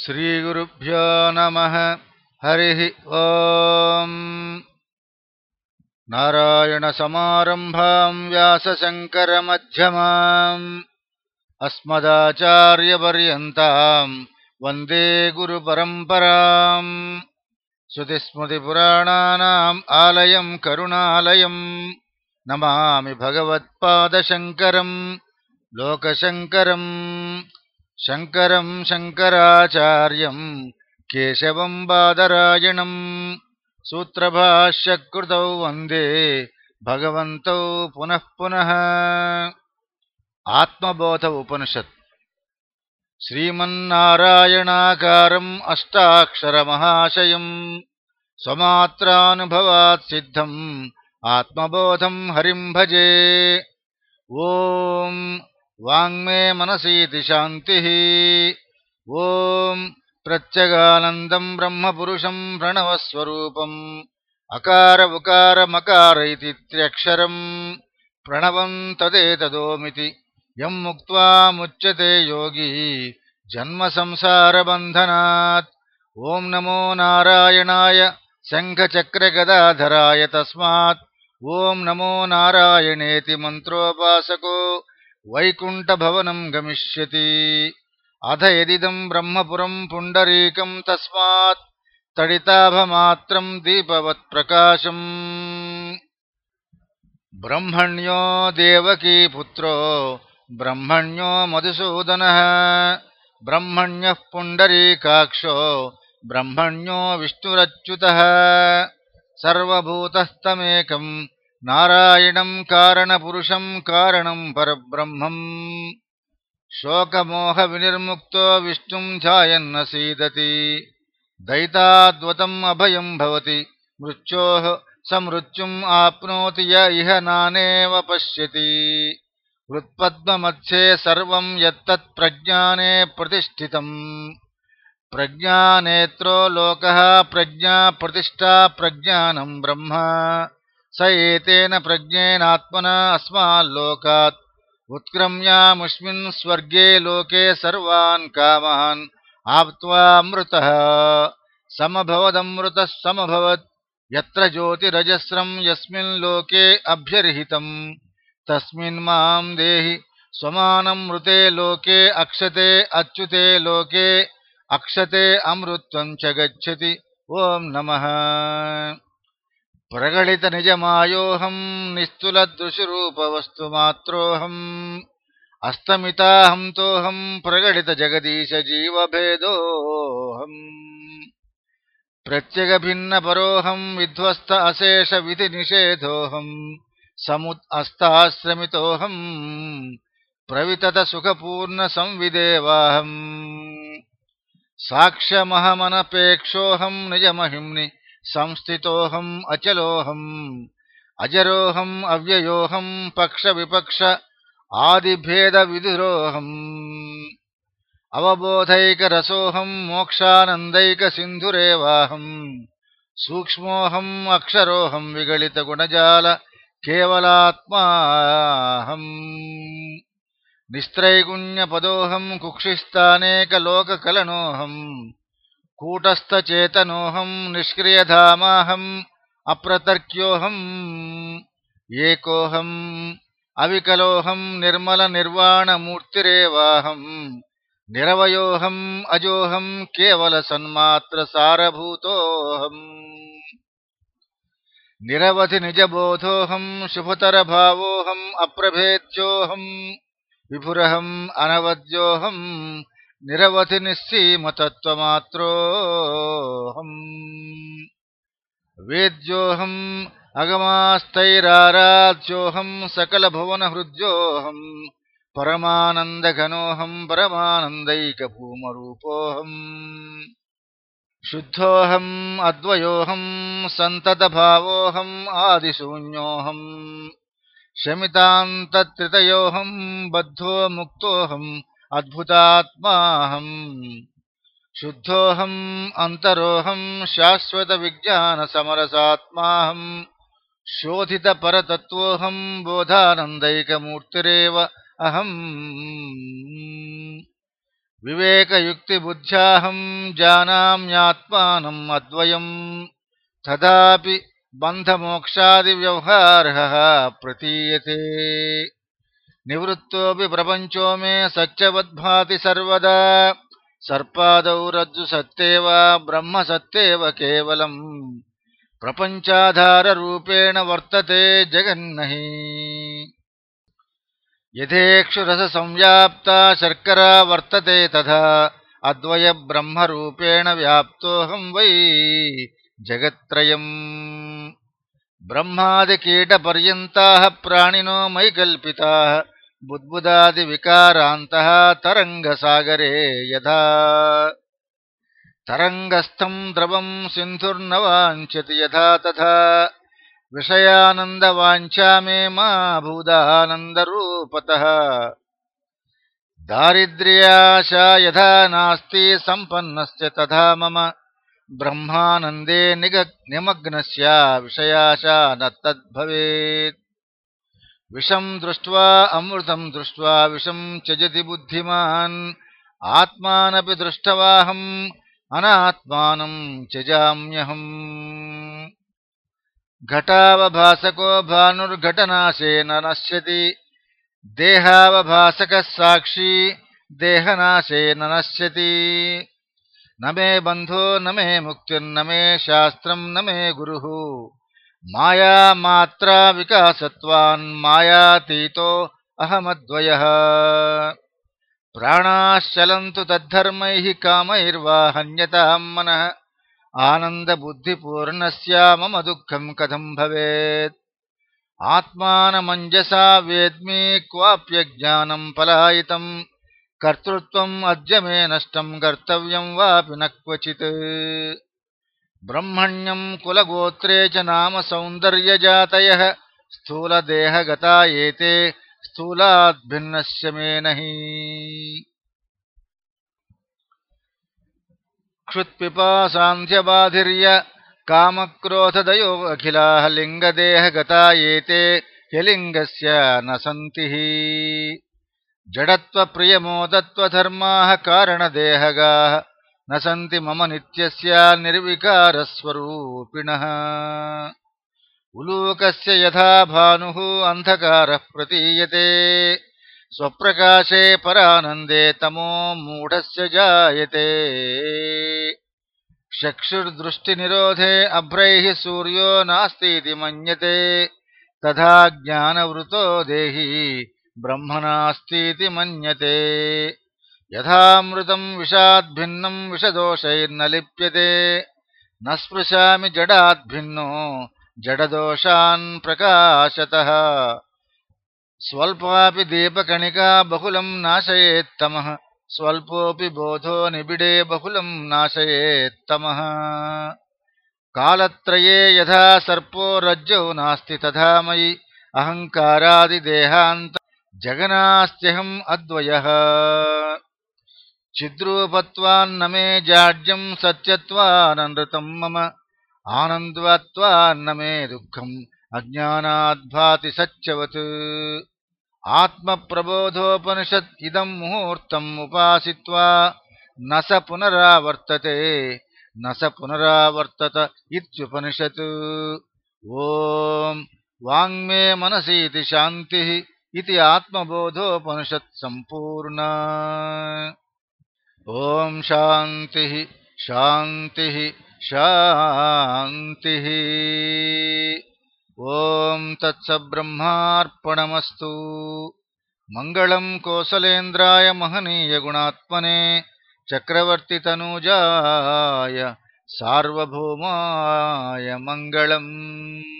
श्रीगुरुभ्यो नमः। हरिः ओम्। नारायणसमारम्भाम् व्यासशङ्करमध्यमाम्। अस्मदाचार्यपर्यन्ताम् वन्दे गुरुपरम्पराम्। श्रुतिस्मृतिपुराणानाम् आलयम् करुणालयम्। नमामि भगवत्पादशङ्करम् लोकशङ्करम् शङ्करम् शङ्कराचार्यम् केशवम् बादरायणम् सूत्रभाष्यकृतौ वन्दे भगवन्तौ पुनः पुनः। आत्मबोध उपनिषत्। श्रीमन्नारायणाकारम् अष्टाक्षरमहाशयम् स्वमात्रानुभवात् सिद्धम् आत्मबोधम् हरिम् भजे। ॐ वाङ्मे मनसीति शान्तिः। ॐ प्रत्यगानन्दम् ब्रह्मपुरुषम् प्रणवस्वरूपम्। अकार उकारमकार इति त्र्यक्षरम्। प्रणवम् तदेतदोमिति। यम् मुक्त्वा मुच्यते योगी। जन्मसंसारबन्धनात्। ॐ नमो नारायणाय शङ्खचक्रगदाधराय तस्मात्। ॐ नमो नारायणेति मन्त्रोपासको वैकुण्ठभवनम् गमिष्यति। अथ यदिदम् ब्रह्मपुरम् पुण्डरीकम् तस्मात् तडिताभमात्रम् दीपवत्प्रकाशम्। ब्रह्मण्यो देवकीपुत्रो ब्रह्मण्यो मधुसूदनः ब्रह्मण्यः पुण्डरीकाक्षो ब्रह्मण्यो विष्णुरच्युतः। सर्वभूतस्तमेकम् नारायणम् कारणपुरुषम् कारणम् परब्रह्मम्। शोकमोहविनिर्मुक्तो विष्णुम् ध्यायन्नसीदति दैताद्वतम् अभयम् भवति। मृत्योः समृत्युम् आप्नोति य इह नानेव पश्यति। हृत्पद्ममध्ये सर्वम् यत्तत् प्रज्ञाने प्रतिष्ठितम्। प्रज्ञानेत्रो लोकः प्रज्ञा प्रतिष्ठा प्रज्ञानम् ब्रह्म स एतेन प्रज्ञेनात्मना अस्माल्लोकात् उत्क्रम्यामुष्मिन् स्वर्गे लोके सर्वान् कामान् आप्त्वामृतः समभवदमृतः समभवत्। यत्र ज्योतिरजस्रम् यस्मिन् लोके अभ्यर्हितम्। तस्मिन् माम् देहि स्वमानमृते लोके अक्षते अच्युते लोके अक्षते अमृत्वम् च गच्छति। ॐ नमः। प्रगलितनिजमायोऽहम् निस्तुलदृशिरूपवस्तुमात्रोऽहम् अस्तमिताहम् तोऽहम् प्रगलितजगदीशजीवभेदोऽहम् प्रत्यगभिन्नपरोऽहम् विध्वस्त अशेषविधिनिषेधोऽहम् समुत् अस्ताश्रमितोऽहम् प्रविततसुखपूर्णसंविदेवाहम् साक्ष्यमहमनपेक्षोऽहम् निजमहिम्नि संस्थितोऽहम् अचलोऽहम् अजरोऽहम् अव्ययोऽहम् पक्षविपक्ष आदिभेदविदुरोऽहम्। अवबोधैकरसोऽहम् मोक्षानन्दैकसिन्धुरेवाहम् सूक्ष्मोऽहम् अक्षरोऽहम् विगलितगुणजाल केवलात्माहम्। निस्त्रैगुण्यपदोऽहम् కూటస్థచేతనోహం నిష్క్రియధామాహం అప్రతర్క్యోహం ఏకోహం అవికలోహం నిర్మల నిర్వాణమూర్తిరేవాహం నిరవయోహం అజోహం కేవల సన్మాత్ర సారభూతోహం నిరవధి నిజబోధోహం శుభతర భావోహం అప్రభేద్యోహం విభురహం అనవద్యోహం अनवद्योऽहम् निरवधिनिस्सीमतत्त्वमात्रोऽहम् वेद्योऽहम् अगमास्तैराराध्योऽहम् सकलभुवनहृद्योऽहम् परमानन्दघनोऽहम् परमानन्दैकभूमरूपोऽहम्। शुद्धोऽहम् अद्वयोऽहम् सन्ततभावोऽहम् आदिशून्योऽहम्। शमितान्तत्रितयोऽहम् बद्धो मुक्तोऽहम् अद्भुतात्माहम्। शुद्धोऽहम् अन्तरोऽहम् शाश्वतविज्ञानसमरसात्माहम्। शोधितपरतत्त्वोऽहम् बोधानन्दैकमूर्तिरेव अहम्। विवेकयुक्तिबुद्ध्याहम् जानाम्यात्मानम् अद्वयम्। तदापि बन्धमोक्षादिव्यवहारः प्रतीयते निवृत्तोऽपि प्रपञ्चो मे सच्चवद्भाति सर्वदा सर्पादौ रज्जुसत्तेव ब्रह्मसत्तेव केवलम्। प्रपञ्चाधाररूपेण वर्तते जगन्नहि यथेक्षुरसंव्याप्ता शर्करा वर्तते तथा, अद्वयब्रह्मरूपेण व्याप्तोऽहम् वै जगत्त्रयम्। ब्रह्मादिकीटपर्यन्ताः प्राणिनो मयि कल्पिताः बुद्बुदादिविकारान्तः तरङ्गसागरे यथा। तरङ्गस्थम् द्रवम् सिन्धुर्न वाञ्छति यथा तथा। विषयानन्दवाञ्छा मे मा भूदानन्दरूपतः दारिद्र्याशा यथा नास्ति सम्पन्नस्य तथा मम। ब्रह्मानन्दे निग निमग्नस्य विषयाशा न तद्भवेत् विषम् दृष्ट्वा अमृतम् दृष्ट्वा विषम् त्यजति बुद्धिमान्। आत्मानपि दृष्टवाहम् अनात्मानम् त्यजाम्यहम्। घटावभासको भानुर्घटनाशेन नश्यति देहावभासकः साक्षी देहनाशेन नश्यति। न मे बन्धो न मे मुक्तिर्न मे शास्त्रम् न मे गुरुः मायामात्रा विकासत्वान्मायातीतो अहमद्वयः। प्राणाश्चलन्तु तद्धर्मैः कामैर्वा हन्यताम् मनः। आनन्दबुद्धिपूर्णस्य मम दुःखम् कथम् भवेत्? आत्मानमञ्जसा वेद्मि क्वाप्यज्ञानम् पलायितम् कर्तृत्वम् अद्य मे नष्टम् कर्तव्यम् वापि न क्वचित् ब्रह्मण्यम् कुलगोत्रे च नाम सौन्दर्यजातयः। स्थूलदेहगता एते स्थूलाद्भिन्नस्य मे नहि। क्षुत्पिपासान्ध्यबाधिर्य कामक्रोधदयो अखिलाः लिङ्गदेहगता एते ह्यलिङ्गस्य न सन्ति। जडत्वप्रियमोदत्वधर्माः कारणदेहगाः न सन्ति मम नित्यस्य निर्विकारस्वरूपिणः। उलूकस्य यथा भानुः अन्धकारः प्रतीयते। स्वप्रकाशे परानन्दे तमो मूढस्य जायते। चक्षुर्दृष्टिनिरोधे अभ्रैः सूर्यो नास्तीति मन्यते। तथा ज्ञानवृतो देहि ब्रह्मणास्तीति मन्यते यथामृतम् विषाद्भिन्नम् विषदोषैर्न लिप्यते न स्पृशामि जडाद्भिन्नो जडदोषान् प्रकाशतः। स्वल्पापि दीपकणिका बहुलम् नाशयेत्तमः। स्वल्पोऽपि बोधो निबिडे बहुलम् नाशयेत्तमः। कालत्रये यथा सर्पो रज्जौ नास्ति तथा मयि। अहङ्कारादिदेहान्त जगनास्त्यहम् अद्वयः चिद्रूपत्वान्न मे जाड्यम् सत्यत्वाननृतम् मम। आनन्द्वत्वान्न मे दुःखम् अज्ञानाद्भाति सच्चवत्। आत्मप्रबोधोपनिषत् इदम् मुहूर्तम् उपासित्वा न स पुनरावर्तते न स पुनरावर्तत इत्युपनिषत्। ॐ वाङ्मे मनसीति शान्तिः इति आत्मबोधोपनिषत् सम्पूर्णा ॐ शान्तिः शान्तिः शान्तिः। ॐ तत्सब्रह्मार्पणमस्तु। मङ्गलम् कोसलेन्द्राय महनीयगुणात्मने चक्रवर्तितनूजाय सार्वभौमाय मङ्गलम्